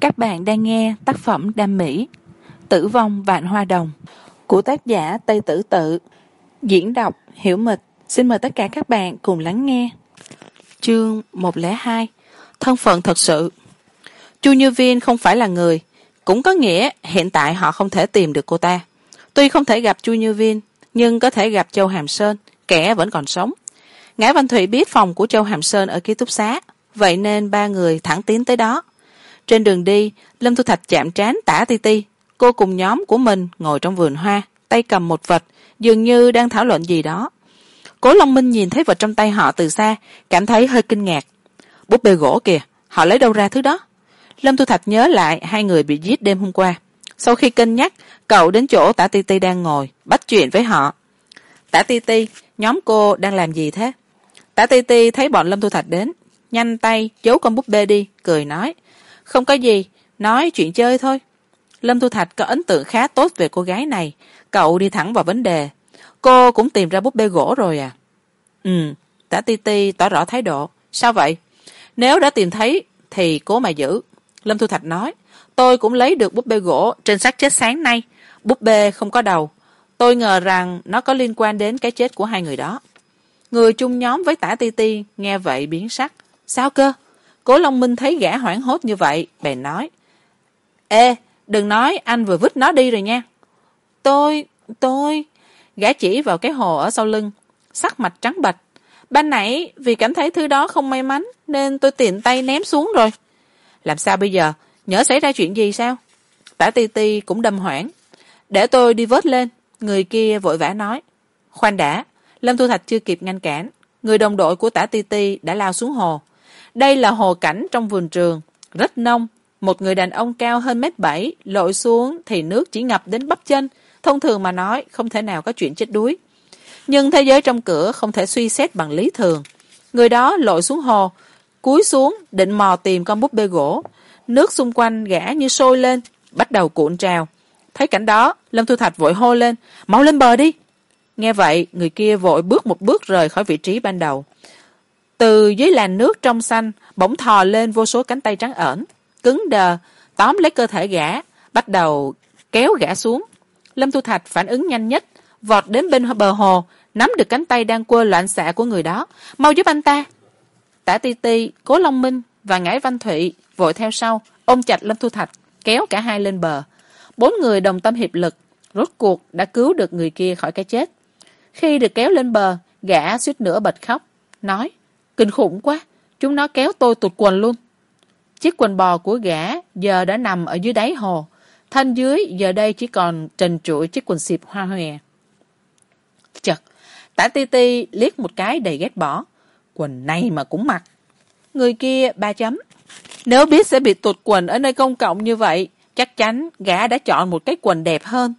các bạn đang nghe tác phẩm đam mỹ, tử vong vạn hoa đồng, của tác giả tây tử tự. Diễn đọc hiểu mịch. Xin mời tất cả các bạn cùng lắng nghe. Chương một lẻ hai, thân phận thật sự. Chu như viên không phải là người. Cũng có nghĩa hiện tại họ không thể tìm được cô ta. Tuy không thể gặp chu như viên, nhưng có thể gặp châu hàm sơn, kẻ vẫn còn sống. Ngã văn thụy biết phòng của châu hàm sơn ở ký túc xá, vậy nên ba người thẳng tiến tới đó trên đường đi, lâm thu thạch chạm trán tả ti ti. Cô cùng nhóm của mình ngồi trong vườn hoa, tay cầm một vật, dường như đang thảo luận gì đó. Cố long minh nhìn thấy vật trong tay họ từ xa, cảm thấy hơi kinh ngạc. Búp bê gỗ kìa, họ lấy đâu ra thứ đó? Lâm thu thạch nhớ lại hai người bị giết đêm hôm qua. Sau khi cân nhắc, cậu đến chỗ tả ti ti đang ngồi, bắt chuyện với họ. Tả ti ti, nhóm cô đang làm gì thế? Tả ti ti thấy bọn lâm thu thạch đến, nhanh tay giấu con búp bê đi, cười nói không có gì, nói chuyện chơi thôi. Lâm thu thạch có ấn tượng khá tốt về cô gái này. Cậu đi thẳng vào vấn đề. Cô cũng tìm ra búp bê gỗ rồi à? Ừ tả ti ti tỏ rõ thái độ. Sao vậy? Nếu đã tìm thấy, thì cố mà giữ. Lâm thu thạch nói, tôi cũng lấy được búp bê gỗ trên xác chết sáng nay. Búp bê không có đầu. Tôi ngờ rằng nó có liên quan đến cái chết của hai người đó. Người chung nhóm với tả ti ti nghe vậy biến sắc. Sao cơ? Cố long minh thấy gã hoảng hốt như vậy, bèn nói, ê, đừng nói anh vừa vứt nó đi rồi nha. Tôi tôi gã chỉ vào cái hồ ở sau lưng, sắc mặt trắng bệch. Ban nãy vì cảm thấy thứ đó không may mắn nên tôi tiện tay ném xuống rồi. Làm sao bây giờ? Nhỡ xảy ra chuyện gì sao? Tả ti ti cũng đâm hoảng. Để tôi đi vớt lên. Người kia vội vã nói, khoan đã, lâm thu thạch chưa kịp ngăn cản. Người đồng đội của tả ti ti đã lao xuống hồ đây là hồ cảnh trong vườn trường. Rất nông. Một người đàn ông cao hơn mét bảy, lội xuống thì nước chỉ ngập đến bắp chân. Thông thường mà nói, không thể nào có chuyện chết đuối. Nhưng thế giới trong cửa không thể suy xét bằng lý thường. Người đó lội xuống hồ, cúi xuống định mò tìm con búp bê gỗ. Nước xung quanh gã như sôi lên, bắt đầu cuộn trào. Thấy cảnh đó, lâm thu thạch vội hô lên, mau lên bờ đi! Nghe vậy, người kia vội bước một bước rời khỏi vị trí ban đầu từ dưới làn nước trong xanh, bỗng thò lên vô số cánh tay trắng ẩn, cứng đờ, tóm lấy cơ thể gã, bắt đầu kéo gã xuống. Lâm thu thạch phản ứng nhanh nhất, vọt đến bên bờ hồ, nắm được cánh tay đang quơ loạn xạ của người đó. Mau giúp anh ta. Tả ti ti, cố long minh và ngải văn thụy vội theo sau, ôm chặt lâm thu thạch, kéo cả hai lên bờ. Bốn người đồng tâm hiệp lực, rốt cuộc đã cứu được người kia khỏi cái chết. Khi được kéo lên bờ, gã suýt nữa bật khóc, nói kinh khủng quá. Chúng nó kéo tôi tụt quần luôn. Chiếc quần bò của gã giờ đã nằm ở dưới đáy hồ. Thân dưới giờ đây chỉ còn trần trụi chiếc quần xịp hoa hòe. Chật, tả ti ti liếc một cái đầy ghét bỏ. Quần này mà cũng mặc. Người kia ba chấm. Nếu biết sẽ bị tụt quần ở nơi công cộng như vậy, chắc chắn gã đã chọn một cái quần đẹp hơn.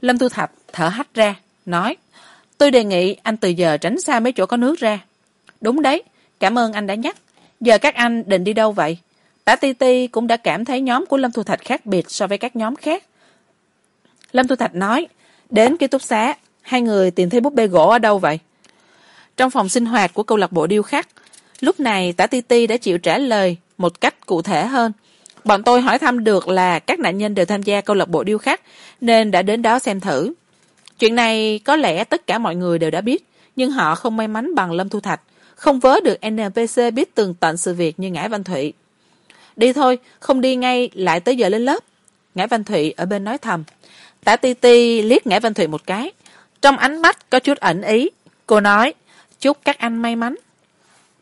Lâm tu thạch thở hắt ra, nói, tôi đề nghị anh từ giờ tránh xa mấy chỗ có nước ra đúng đấy, cảm ơn anh đã nhắc. Giờ các anh định đi đâu vậy? Tả ti ti cũng đã cảm thấy nhóm của lâm thu thạch khác biệt so với các nhóm khác. Lâm thu thạch nói, đến ký túc xá, hai người tìm thấy búp bê gỗ ở đâu vậy? Trong phòng sinh hoạt của câu lạc bộ điêu khắc, lúc này tả ti ti đã chịu trả lời một cách cụ thể hơn. Bọn tôi hỏi thăm được là các nạn nhân đều tham gia câu lạc bộ điêu khắc, nên đã đến đó xem thử. Chuyện này có lẽ tất cả mọi người đều đã biết, nhưng họ không may mắn bằng lâm thu thạch không vớ được npc biết tường tận sự việc như ngải văn thụy. Đi thôi, không đi ngay lại tới giờ lên lớp. Ngải văn thụy ở bên nói thầm. Tả ti ti liếc ngải văn thụy một cái. Trong ánh mắt có chút ẩn ý, cô nói, chúc các anh may mắn.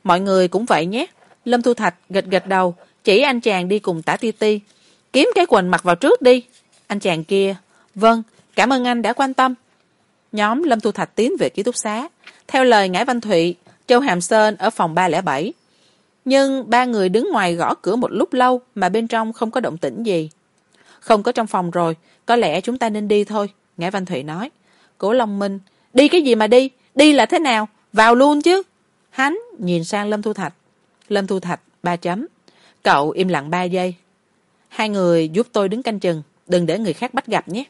Mọi người cũng vậy nhé. Lâm thu thạch gật gật đầu, chỉ anh chàng đi cùng tả ti ti. Kiếm cái quần mặc vào trước đi. Anh chàng kia vâng cảm ơn anh đã quan tâm. Nhóm lâm thu thạch tiến về ký túc xá. Theo lời ngải văn thụy châu hàm sơn ở phòng ba lẻ bảy. Nhưng ba người đứng ngoài gõ cửa một lúc lâu mà bên trong không có động tĩnh gì. Không có trong phòng rồi, có lẽ chúng ta nên đi thôi ngải văn thụy nói. Cố long minh, đi cái gì mà đi? Đi là thế nào? Vào luôn chứ. Hắn nhìn sang lâm thu thạch. Lâm thu thạch, ba chấm. Cậu im lặng ba giây. Hai người giúp tôi đứng canh chừng, đừng để người khác bắt gặp nhé.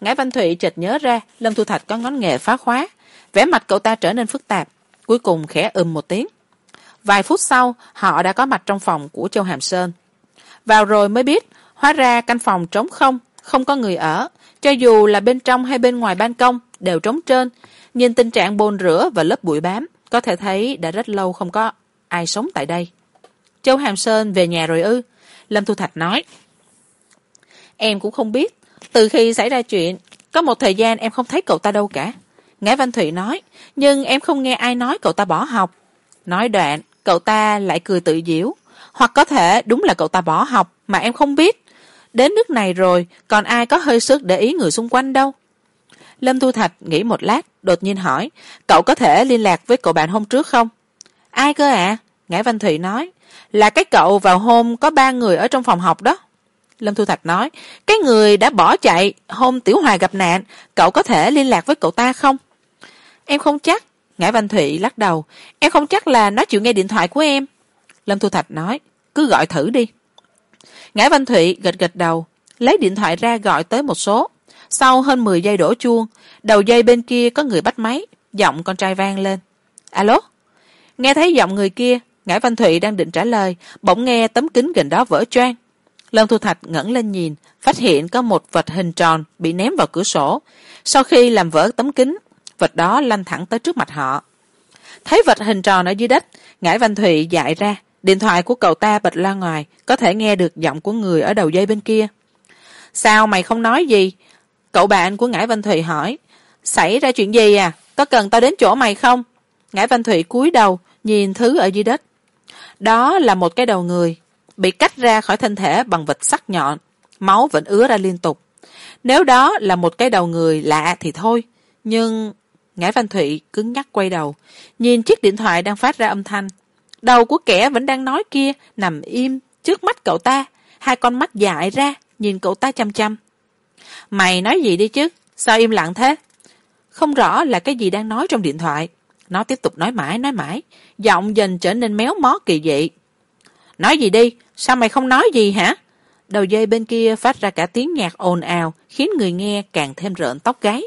Ngãi văn thụy chợt nhớ ra lâm thu thạch có ngón nghề phá khóa. Vẻ mặt cậu ta trở nên phức tạp cuối cùng khẽ ừm một tiếng. Vài phút sau, họ đã có mặt trong phòng của châu hàm sơn. Vào rồi mới biết, hóa ra căn phòng trống không không có người ở. Cho dù là bên trong hay bên ngoài ban công, đều trống trơn. Nhìn tình trạng bồn rửa và lớp bụi bám, có thể thấy đã rất lâu không có ai sống tại đây. Châu hàm sơn về nhà rồi ư? Lâm thu thạch nói. Em cũng không biết. Từ khi xảy ra chuyện, có một thời gian em không thấy cậu ta đâu cả ngã văn thụy nói, nhưng em không nghe ai nói cậu ta bỏ học. Nói đoạn, cậu ta lại cười tự diễu, hoặc có thể đúng là cậu ta bỏ học mà em không biết. Đến nước này rồi, còn ai có hơi sức để ý người xung quanh đâu? Lâm thu thạch nghĩ một lát, đột nhiên hỏi, cậu có thể liên lạc với cậu bạn hôm trước không? Ai cơ ạ? À? ngã văn thụy nói, là cái cậu vào hôm có ba người ở trong phòng học đó. Lâm thu thạch nói, cái người đã bỏ chạy hôm tiểu hoài gặp nạn, cậu có thể liên lạc với cậu ta không? Em không chắc, ngải văn thụy lắc đầu. Em không chắc là nó chịu nghe điện thoại của em. Lâm thu thạch nói, cứ gọi thử đi. Ngải văn thụy gật gật đầu, lấy điện thoại ra gọi tới một số. Sau hơn mười giây đổ chuông, đầu dây bên kia có người bắt máy, giọng con trai vang lên. Alo? Nghe thấy giọng người kia, ngải văn thụy đang định trả lời, bỗng nghe tấm kính gần đó vỡ choang. Lâm thu thạch ngẩng lên nhìn, phát hiện có một vật hình tròn bị ném vào cửa sổ. Sau khi làm vỡ tấm kính vật đó lăn thẳng tới trước mặt họ. Thấy vật hình tròn ở dưới đất, ngải văn thụy dại ra. Điện thoại của cậu ta bật loa ngoài, có thể nghe được giọng của người ở đầu dây bên kia. Sao mày không nói gì? Cậu bạn của ngải văn thụy hỏi. Xảy ra chuyện gì à? Có cần tao đến chỗ mày không? Ngải văn thụy cúi đầu, nhìn thứ ở dưới đất. Đó là một cái đầu người, bị cắt ra khỏi thân thể bằng vật sắc nhọn. Máu vẫn ứa ra liên tục. Nếu đó là một cái đầu người lạ thì thôi, nhưng ngải văn thụy cứng nhắc quay đầu, nhìn chiếc điện thoại đang phát ra âm thanh. Đầu của kẻ vẫn đang nói kia, nằm im trước mắt cậu ta. Hai con mắt dại ra, nhìn cậu ta chăm chăm. Mày nói gì đi chứ? Sao im lặng thế? Không rõ là cái gì đang nói trong điện thoại. Nó tiếp tục nói mãi nói mãi. Giọng dần trở nên méo mó kỳ dị. Nói gì đi? Sao mày không nói gì hả? Đầu dây bên kia phát ra cả tiếng nhạc ồn ào, khiến người nghe càng thêm rợn tóc gáy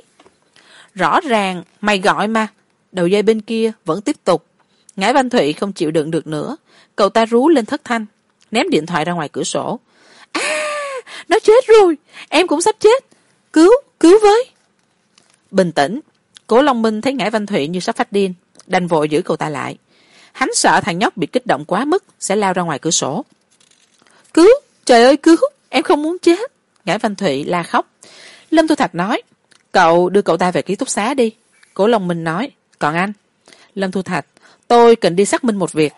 rõ ràng, mày gọi mà. Đầu dây bên kia vẫn tiếp tục. Ngải văn thụy không chịu đựng được nữa. Cậu ta rú lên thất thanh, ném điện thoại ra ngoài cửa sổ. À nó chết rồi. Em cũng sắp chết. Cứu cứu với. Bình tĩnh. Cố long minh thấy ngải văn thụy như sắp phát điên, đành vội giữ cậu ta lại. Hắn sợ thằng nhóc bị kích động quá mức sẽ lao ra ngoài cửa sổ. Cứu, trời ơi, cứu. Em không muốn chết. Ngải văn thụy la khóc. Lâm thu thạch nói cậu đưa cậu ta về ký túc xá đi. Cố long minh nói, còn anh? Lâm thu thạch, tôi cần đi xác minh một việc.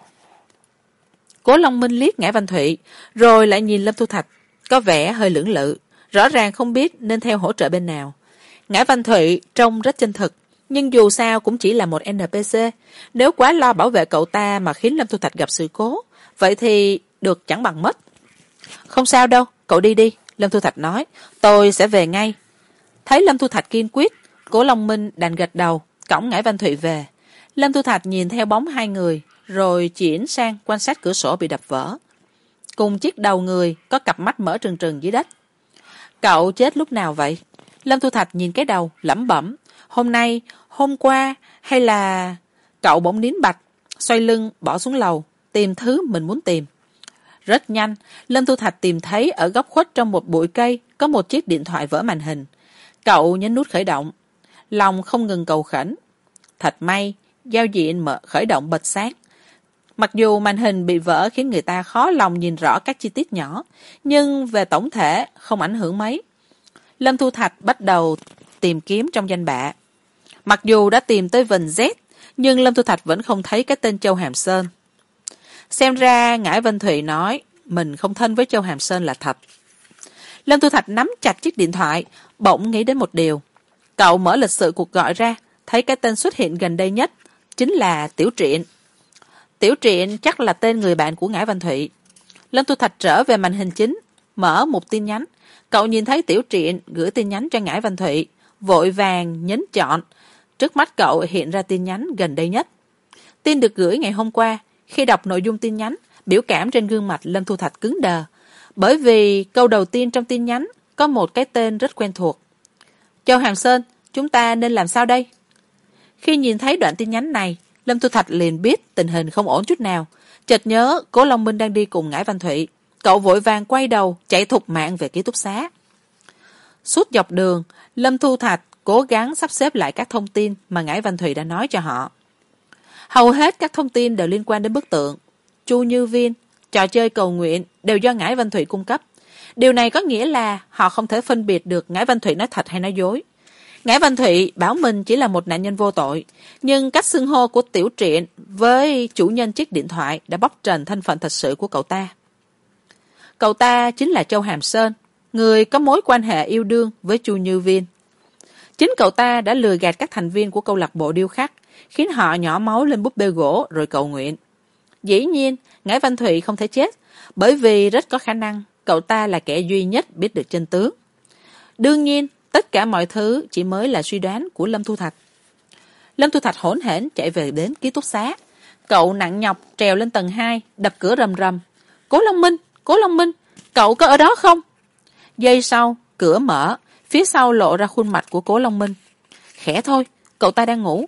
Cố long minh liếc ngã văn thụy, rồi lại nhìn lâm thu thạch, có vẻ hơi lưỡng lự, rõ ràng không biết nên theo hỗ trợ bên nào. Ngã văn thụy trông rất chân thực, nhưng dù sao cũng chỉ là một npc nếu quá lo bảo vệ cậu ta mà khiến lâm thu thạch gặp sự cố, vậy thì được chẳng bằng mất. Không sao đâu, cậu đi đi, lâm thu thạch nói, tôi sẽ về ngay thấy lâm thu thạch kiên quyết, cố long minh đành gật đầu, cõng ngải văn thụy về. Lâm thu thạch nhìn theo bóng hai người, rồi chuyển sang quan sát cửa sổ bị đập vỡ. Cùng chiếc đầu người có cặp mắt mở trừng trừng dưới đất. Cậu chết lúc nào vậy? Lâm thu thạch nhìn cái đầu, lẩm bẩm, hôm nay, hôm qua, hay là cậu bỗng nín bạch xoay lưng, bỏ xuống lầu, tìm thứ mình muốn tìm. Rất nhanh, lâm thu thạch tìm thấy ở góc khuất trong một bụi cây có một chiếc điện thoại vỡ màn hình cậu nhấn nút khởi động. Lòng không ngừng cầu khẩn. Thật may, giao diện mở, khởi động bật sáng. Mặc dù màn hình bị vỡ khiến người ta khó lòng nhìn rõ các chi tiết nhỏ, nhưng về tổng thể không ảnh hưởng mấy. Lâm thu thạch bắt đầu tìm kiếm trong danh bạ. Mặc dù đã tìm tới vần z, nhưng lâm thu thạch vẫn không thấy cái tên châu hàm sơn. Xem ra ngải vân thụy nói mình không thân với châu hàm sơn là thật lâm tu thạch nắm chặt chiếc điện thoại, bỗng nghĩ đến một điều. Cậu mở lịch sự cuộc gọi ra, thấy cái tên xuất hiện gần đây nhất, chính là tiểu triện tiểu triện chắc là tên người bạn của ngải văn thụy. Lâm tu thạch trở về màn hình chính, mở một tin nhắn. Cậu nhìn thấy tiểu triện gửi tin nhắn cho ngải văn thụy, vội vàng nhấn chọn. Trước mắt cậu hiện ra tin nhắn gần đây nhất. Tin được gửi ngày hôm qua, khi đọc nội dung tin nhắn, biểu cảm trên gương mặt lâm thu thạch cứng đờ bởi vì câu đầu tiên trong tin nhắn có một cái tên rất quen thuộc. Châu hàm sơn, chúng ta nên làm sao đây? Khi nhìn thấy đoạn tin nhắn này, lâm thu thạch liền biết tình hình không ổn chút nào. Chợt nhớ cố long minh đang đi cùng ngải văn thụy. Cậu vội vàng quay đầu, chạy thục mạng về ký túc xá. Suốt dọc đường, lâm thu thạch cố gắng sắp xếp lại các thông tin mà ngải văn thụy đã nói cho họ. Hầu hết các thông tin đều liên quan đến bức tượng. Chu như viên trò chơi cầu nguyện đều do ngải văn thủy cung cấp. Điều này có nghĩa là họ không thể phân biệt được ngải văn thủy nói thật hay nói dối. Ngải văn thủy bảo mình chỉ là một nạn nhân vô tội, nhưng cách xưng hô của tiểu triện với chủ nhân chiếc điện thoại đã bóc trần thân phận thật sự của cậu ta. Cậu ta chính là châu hàm sơn, người có mối quan hệ yêu đương với chu như viên. Chính cậu ta đã lừa gạt các thành viên của câu lạc bộ điêu khắc, khiến họ nhỏ máu lên búp bê gỗ rồi cầu nguyện. Dĩ nhiên ngải văn thụy không thể chết, bởi vì rất có khả năng cậu ta là kẻ duy nhất biết được chân tướng. Đương nhiên, tất cả mọi thứ chỉ mới là suy đoán của lâm thu thạch. Lâm thu thạch hỗn hển chạy về đến ký túc xá. Cậu nặng nhọc trèo lên tầng hai, đập cửa rầm rầm. Cố long minh, cố long minh, cậu có ở đó không? Giây sau, cửa mở, phía sau lộ ra khuôn mặt của cố long minh. Khẽ thôi, cậu ta đang ngủ.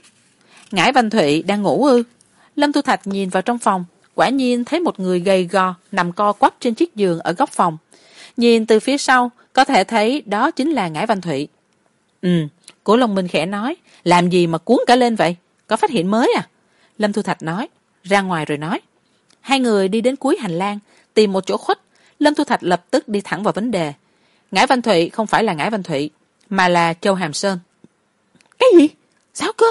Ngải văn thụy đang ngủ ư? Lâm thu thạch nhìn vào trong phòng quả nhiên thấy một người gầy gò nằm co quắp trên chiếc giường ở góc phòng. Nhìn từ phía sau, có thể thấy đó chính là ngải văn thụy. Ừ cố long minh khẽ nói, làm gì mà cuốn cả lên vậy? Có phát hiện mới à? Lâm thu thạch nói, ra ngoài rồi nói. Hai người đi đến cuối hành lang, tìm một chỗ khuất. Lâm thu thạch lập tức đi thẳng vào vấn đề. Ngải văn thụy không phải là ngải văn thụy, mà là châu hàm sơn. Cái gì? Sao cơ?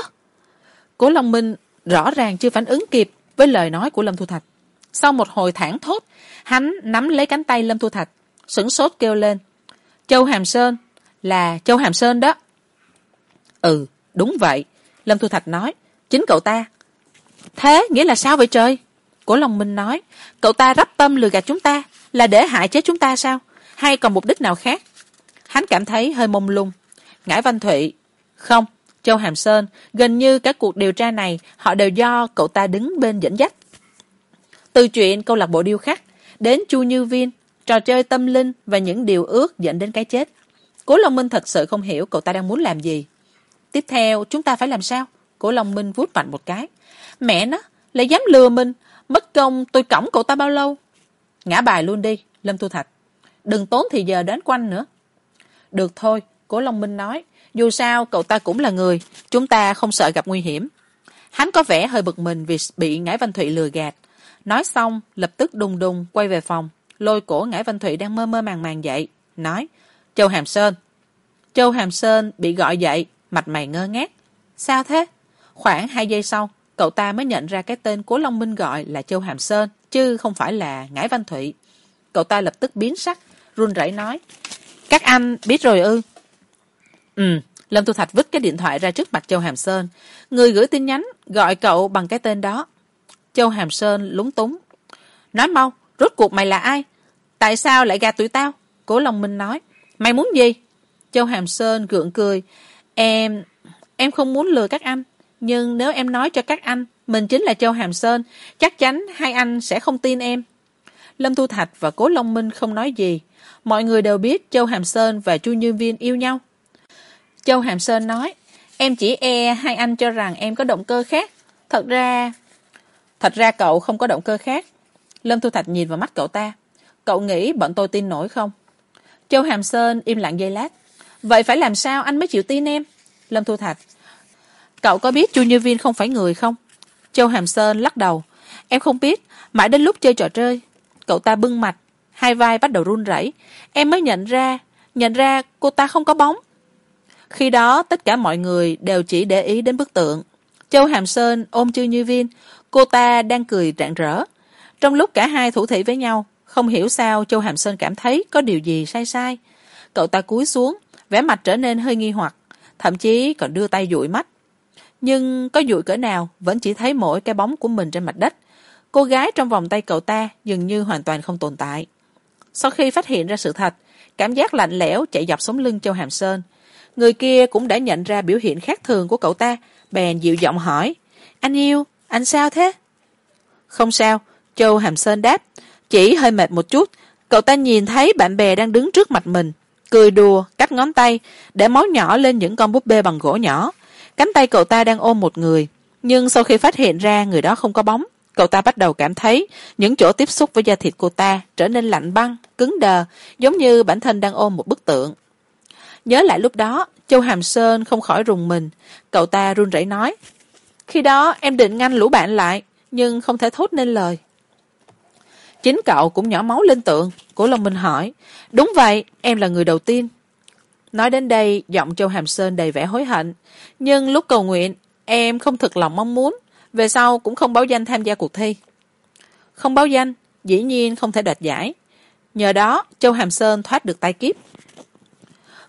Cố long minh rõ ràng chưa phản ứng kịp với lời nói của lâm thu thạch. Sau một hồi thảng thốt, hắn nắm lấy cánh tay lâm thu thạch, sửng sốt kêu lên, châu hàm sơn, là châu hàm sơn đó. Ừ đúng vậy, lâm thu thạch nói, chính cậu ta. Thế nghĩa là sao vậy trời? Cổ long minh nói, cậu ta rắp tâm lừa gạt chúng ta, là để hại chết chúng ta sao? Hay còn mục đích nào khác? Hắn cảm thấy hơi mông lung. Ngải văn thụy, không châu hàm sơn, gần như các cuộc điều tra này, họ đều do cậu ta đứng bên dẫn dắt. Từ chuyện câu lạc bộ điêu khắc đến chu như viên, trò chơi tâm linh và những điều ước dẫn đến cái chết. Cố long minh thật sự không hiểu cậu ta đang muốn làm gì. Tiếp theo, chúng ta phải làm sao? Cố long minh vuốt mạnh một cái. Mẹ nó, lại dám lừa mình. Mất công tôi cõng cậu ta bao lâu? Ngã bài luôn đi, lâm thu thạch. Đừng tốn thì giờ đến quanh nữa. Được thôi, cố long minh nói dù sao, cậu ta cũng là người. Chúng ta không sợ gặp nguy hiểm. Hắn có vẻ hơi bực mình vì bị ngải văn thụy lừa gạt. Nói xong, lập tức đùng đùng quay về phòng. Lôi cổ ngải văn thụy đang mơ mơ màng màng dậy, nói, châu hàm sơn. Châu hàm sơn bị gọi dậy, mặt mày ngơ ngác. Sao thế? Khoảng hai giây sau, cậu ta mới nhận ra cái tên cố long minh gọi là châu hàm sơn, chứ không phải là ngải văn thụy. Cậu ta lập tức biến sắc, run rẩy nói, các anh biết rồi ư? Ừ lâm thu thạch vứt cái điện thoại ra trước mặt châu hàm sơn. Người gửi tin nhắn, gọi cậu bằng cái tên đó. Châu hàm sơn lúng túng. Nói mau, rốt cuộc mày là ai? Tại sao lại gạt tụi tao? Cố long minh nói. Mày muốn gì? Châu hàm sơn gượng cười. Em em không muốn lừa các anh. Nhưng nếu em nói cho các anh, mình chính là châu hàm sơn, chắc chắn hai anh sẽ không tin em. Lâm thu thạch và cố long minh không nói gì. Mọi người đều biết châu hàm sơn và chu như viên yêu nhau châu hàm sơn nói, em chỉ e hai anh cho rằng em có động cơ khác. Thật ra thật ra cậu không có động cơ khác. Lâm thu thạch nhìn vào mắt cậu ta. Cậu nghĩ bọn tôi tin nổi không? Châu hàm sơn im lặng giây lát. Vậy phải làm sao anh mới chịu tin em? Lâm thu thạch. Cậu có biết chu như viên không phải người không? Châu hàm sơn lắc đầu. Em không biết. Mãi đến lúc chơi trò chơi, cậu ta bưng mặt hai vai bắt đầu run rẩy. Em mới nhận ra nhận ra cô ta không có bóng khi đó, tất cả mọi người đều chỉ để ý đến bức tượng. Châu hàm sơn ôm chư như viên. Cô ta đang cười rạng rỡ. Trong lúc cả hai thủ thị với nhau, không hiểu sao châu hàm sơn cảm thấy có điều gì sai sai. Cậu ta cúi xuống, vẻ mặt trở nên hơi nghi hoặc, thậm chí còn đưa tay dụi mắt. Nhưng có dụi cỡ nào vẫn chỉ thấy mỗi cái bóng của mình trên mặt đất. Cô gái trong vòng tay cậu ta dường như hoàn toàn không tồn tại. Sau khi phát hiện ra sự thật, cảm giác lạnh lẽo chạy dọc sống lưng châu hàm sơn người kia cũng đã nhận ra biểu hiện khác thường của cậu ta, bèn dịu giọng hỏi, anh yêu, anh sao thế? Không sao, châu hàm sơn đáp, chỉ hơi mệt một chút. Cậu ta nhìn thấy bạn bè đang đứng trước mặt mình, cười đùa, cắt ngón tay, để máu nhỏ lên những con búp bê bằng gỗ nhỏ. Cánh tay cậu ta đang ôm một người, nhưng sau khi phát hiện ra người đó không có bóng, cậu ta bắt đầu cảm thấy những chỗ tiếp xúc với da thịt cô ta trở nên lạnh băng, cứng đờ, giống như bản thân đang ôm một bức tượng nhớ lại lúc đó, châu hàm sơn không khỏi rùng mình. Cậu ta run rẩy nói, khi đó em định ngăn lũ bạn lại, nhưng không thể thốt nên lời. Chính cậu cũng nhỏ máu lên tượng Cổ long minh hỏi, đúng vậy, em là người đầu tiên. Nói đến đây, giọng châu hàm sơn đầy vẻ hối hận, nhưng lúc cầu nguyện, em không thực lòng mong muốn, về sau cũng không báo danh tham gia cuộc thi. Không báo danh, dĩ nhiên không thể đoạt giải. Nhờ đó, châu hàm sơn thoát được tai kiếp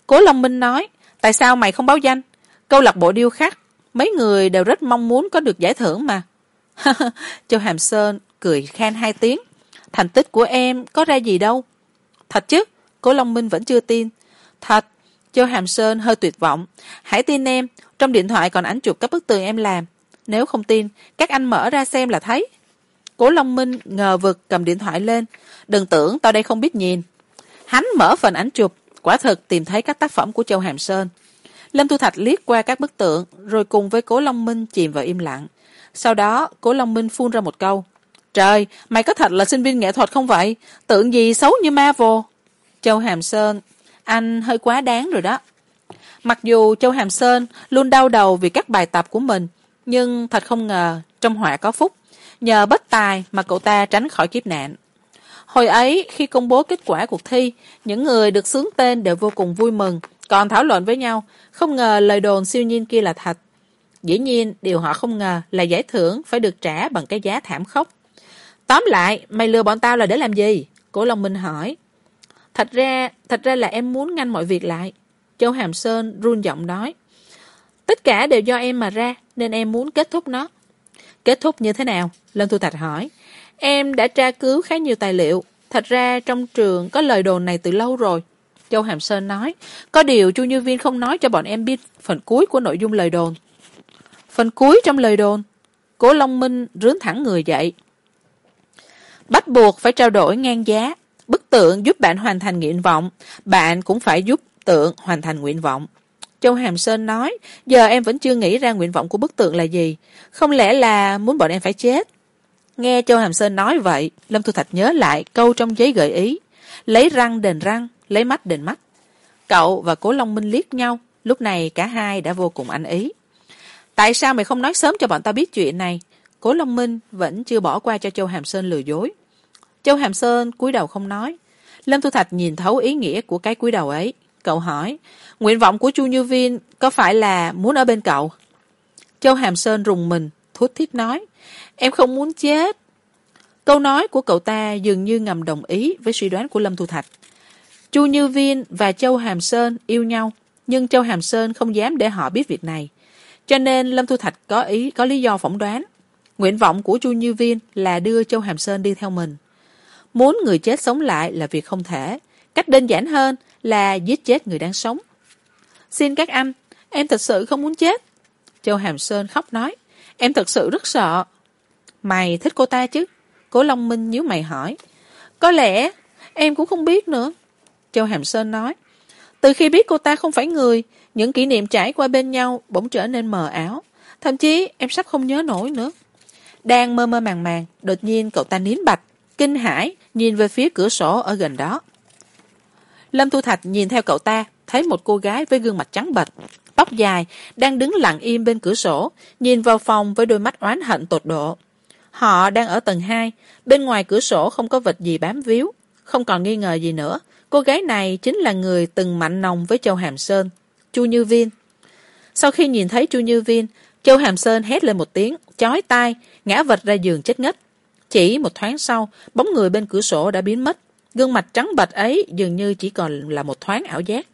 cố long minh nói, tại sao mày không báo danh? Câu lạc bộ điêu khắc, mấy người đều rất mong muốn có được giải thưởng mà. Châu hàm sơn cười khen hai tiếng, thành tích của em có ra gì đâu. Thật chứ? Cố long minh vẫn chưa tin. Thật. Châu hàm sơn hơi tuyệt vọng. Hãy tin em, trong điện thoại còn ảnh chụp các bức tường em làm. Nếu không tin, các anh mở ra xem là thấy. Cố long minh ngờ vực cầm điện thoại lên. Đừng tưởng tao đây không biết nhìn. Hắn mở phần ảnh chụp quả thực tìm thấy các tác phẩm của châu hàm sơn. Lâm thu thạch liếc qua các bức tượng, rồi cùng với cố long minh chìm vào im lặng. Sau đó, cố long minh phun ra một câu, trời, mày có thật là sinh viên nghệ thuật không vậy? Tượng gì xấu như ma vô? Châu hàm sơn, anh hơi quá đáng rồi đó. Mặc dù châu hàm sơn luôn đau đầu vì các bài tập của mình, nhưng thật không ngờ trong họa có phúc. Nhờ bất tài mà cậu ta tránh khỏi kiếp nạn hồi ấy, khi công bố kết quả cuộc thi, những người được xướng tên đều vô cùng vui mừng, còn thảo luận với nhau, không ngờ lời đồn siêu nhiên kia là thật. Dĩ nhiên, điều họ không ngờ là giải thưởng phải được trả bằng cái giá thảm khốc. Tóm lại, mày lừa bọn tao là để làm gì? Cổ long minh hỏi. Thật ra thật ra là em muốn ngăn mọi việc lại, châu hàm sơn run giọng nói. Tất cả đều do em mà ra, nên em muốn kết thúc nó. Kết thúc như thế nào? Lâm thu thạch hỏi em đã tra cứu khá nhiều tài liệu. Thật ra trong trường có lời đồn này từ lâu rồi. Châu hàm sơn nói, có điều chu như viên không nói cho bọn em biết phần cuối của nội dung lời đồn. Phần cuối trong lời đồn? Cố long minh rướn thẳng người dậy. Bắt buộc phải trao đổi ngang giá. Bức tượng giúp bạn hoàn thành nguyện vọng. Bạn cũng phải giúp tượng hoàn thành nguyện vọng. Châu hàm sơn nói, giờ em vẫn chưa nghĩ ra nguyện vọng của bức tượng là gì. Không lẽ là muốn bọn em phải chết? Nghe châu hàm sơn nói vậy, lâm thu thạch nhớ lại câu trong giấy gợi ý. Lấy răng đền răng, lấy mắt đền mắt. Cậu và cố long minh liếc nhau, lúc này cả hai đã vô cùng anh ý. Tại sao mày không nói sớm cho bọn tao biết chuyện này? Cố long minh vẫn chưa bỏ qua cho châu hàm sơn lừa dối. Châu hàm sơn cúi đầu không nói. Lâm thu thạch nhìn thấu ý nghĩa của cái cúi đầu ấy. Cậu hỏi, nguyện vọng của chu như viên có phải là muốn ở bên cậu? Châu hàm sơn rùng mình thút thít nói, em không muốn chết. Câu nói của cậu ta dường như ngầm đồng ý với suy đoán của lâm thu thạch. Chu như viên và châu hàm sơn yêu nhau, nhưng châu hàm sơn không dám để họ biết việc này. Cho nên lâm thu thạch có ý, có lý do phỏng đoán. Nguyện vọng của chu như viên là đưa châu hàm sơn đi theo mình. Muốn người chết sống lại là việc không thể. Cách đơn giản hơn là giết chết người đang sống. Xin các anh, em thật sự không muốn chết. Châu hàm sơn khóc nói em thật sự rất sợ. Mày thích cô ta chứ? Cố long minh nhíu mày hỏi. Có lẽ em cũng không biết nữa. Châu hàm sơn nói. Từ khi biết cô ta không phải người, những kỷ niệm trải qua bên nhau bỗng trở nên mờ ảo. Thậm chí em sắp không nhớ nổi nữa. Đang mơ mơ màng màng, đột nhiên cậu ta nín bạch kinh hãi, nhìn về phía cửa sổ ở gần đó. Lâm thu thạch nhìn theo cậu ta, thấy một cô gái với gương mặt trắng bệch tóc dài, đang đứng lặng im bên cửa sổ, nhìn vào phòng với đôi mắt oán hận tột độ. Họ đang ở tầng hai, bên ngoài cửa sổ không có vật gì bám víu. Không còn nghi ngờ gì nữa, cô gái này chính là người từng mạnh nồng với châu hàm sơn, chu như viên. Sau khi nhìn thấy chu như viên, châu hàm sơn hét lên một tiếng, chói tai, ngã vật ra giường chết ngất. Chỉ một thoáng sau, bóng người bên cửa sổ đã biến mất. Gương mặt trắng bệch ấy dường như chỉ còn là một thoáng ảo giác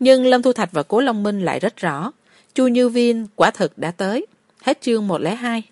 nhưng lâm thu thạch và cố long minh lại rất rõ. Chu như viên quả thực đã tới. Hết chương một lẻ hai.